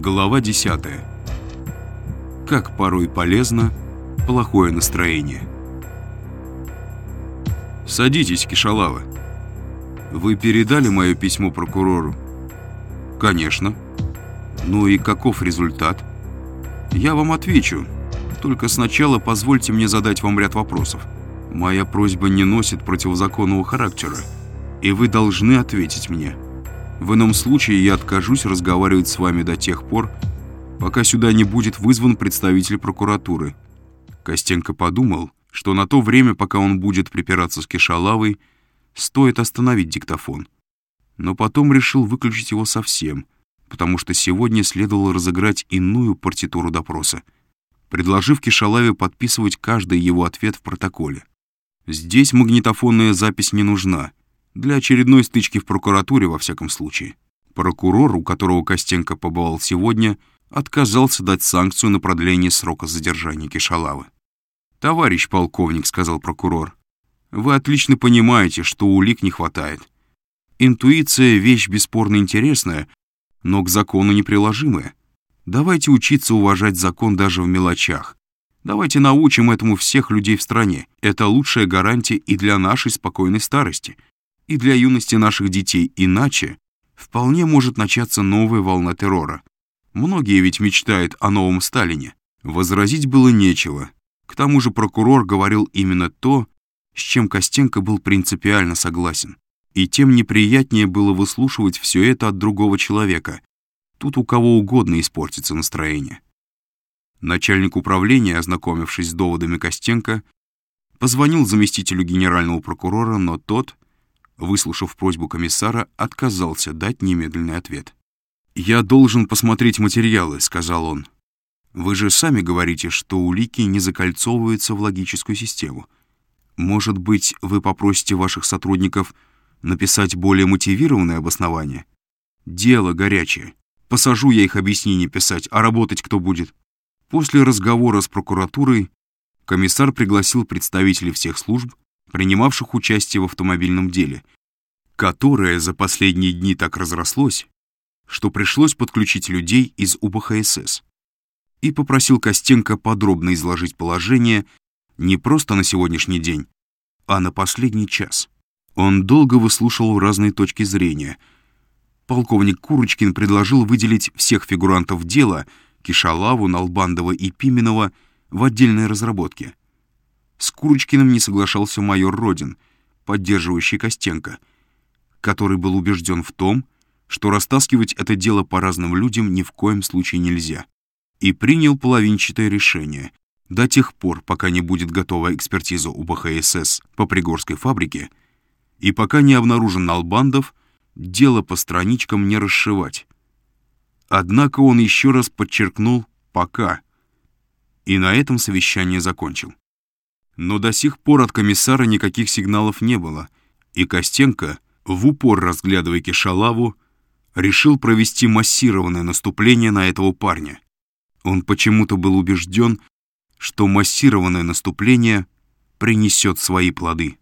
Глава 10. Как порой полезно плохое настроение. Садитесь, Кишалава. Вы передали мое письмо прокурору? Конечно. Ну и каков результат? Я вам отвечу. Только сначала позвольте мне задать вам ряд вопросов. Моя просьба не носит противозаконного характера, и вы должны ответить мне. В ином случае я откажусь разговаривать с вами до тех пор, пока сюда не будет вызван представитель прокуратуры. Костенко подумал, что на то время, пока он будет припираться с Кишалавой, стоит остановить диктофон. Но потом решил выключить его совсем, потому что сегодня следовало разыграть иную партитуру допроса, предложив Кишалаве подписывать каждый его ответ в протоколе. Здесь магнитофонная запись не нужна — для очередной стычки в прокуратуре, во всяком случае. Прокурор, у которого Костенко побывал сегодня, отказался дать санкцию на продление срока задержания Кишалавы. «Товарищ полковник», — сказал прокурор, — «вы отлично понимаете, что улик не хватает. Интуиция — вещь бесспорно интересная, но к закону неприложимая. Давайте учиться уважать закон даже в мелочах. Давайте научим этому всех людей в стране. Это лучшая гарантия и для нашей спокойной старости и для юности наших детей, иначе вполне может начаться новая волна террора. Многие ведь мечтают о новом Сталине. Возразить было нечего. К тому же прокурор говорил именно то, с чем Костенко был принципиально согласен. И тем неприятнее было выслушивать все это от другого человека. Тут у кого угодно испортится настроение. Начальник управления, ознакомившись с доводами Костенко, позвонил заместителю генерального прокурора, но тот выслушав просьбу комиссара, отказался дать немедленный ответ. «Я должен посмотреть материалы», — сказал он. «Вы же сами говорите, что улики не закольцовываются в логическую систему. Может быть, вы попросите ваших сотрудников написать более мотивированное обоснование? Дело горячее. Посажу я их объяснение писать, а работать кто будет?» После разговора с прокуратурой комиссар пригласил представителей всех служб, принимавших участие в автомобильном деле, которое за последние дни так разрослось, что пришлось подключить людей из УБХСС, и попросил Костенко подробно изложить положение не просто на сегодняшний день, а на последний час. Он долго выслушивал разные точки зрения. Полковник Курочкин предложил выделить всех фигурантов дела, Кишалаву, Налбандова и Пименова, в отдельной разработке — с Курочкиным не соглашался майор Родин, поддерживающий Костенко, который был убежден в том, что растаскивать это дело по разным людям ни в коем случае нельзя, и принял половинчатое решение до тех пор, пока не будет готова экспертиза УБХСС по Пригорской фабрике и пока не обнаружен Налбандов, дело по страничкам не расшивать. Однако он еще раз подчеркнул «пока», и на этом совещание закончил. Но до сих пор от комиссара никаких сигналов не было, и Костенко, в упор разглядывая Кишалаву, решил провести массированное наступление на этого парня. Он почему-то был убежден, что массированное наступление принесет свои плоды.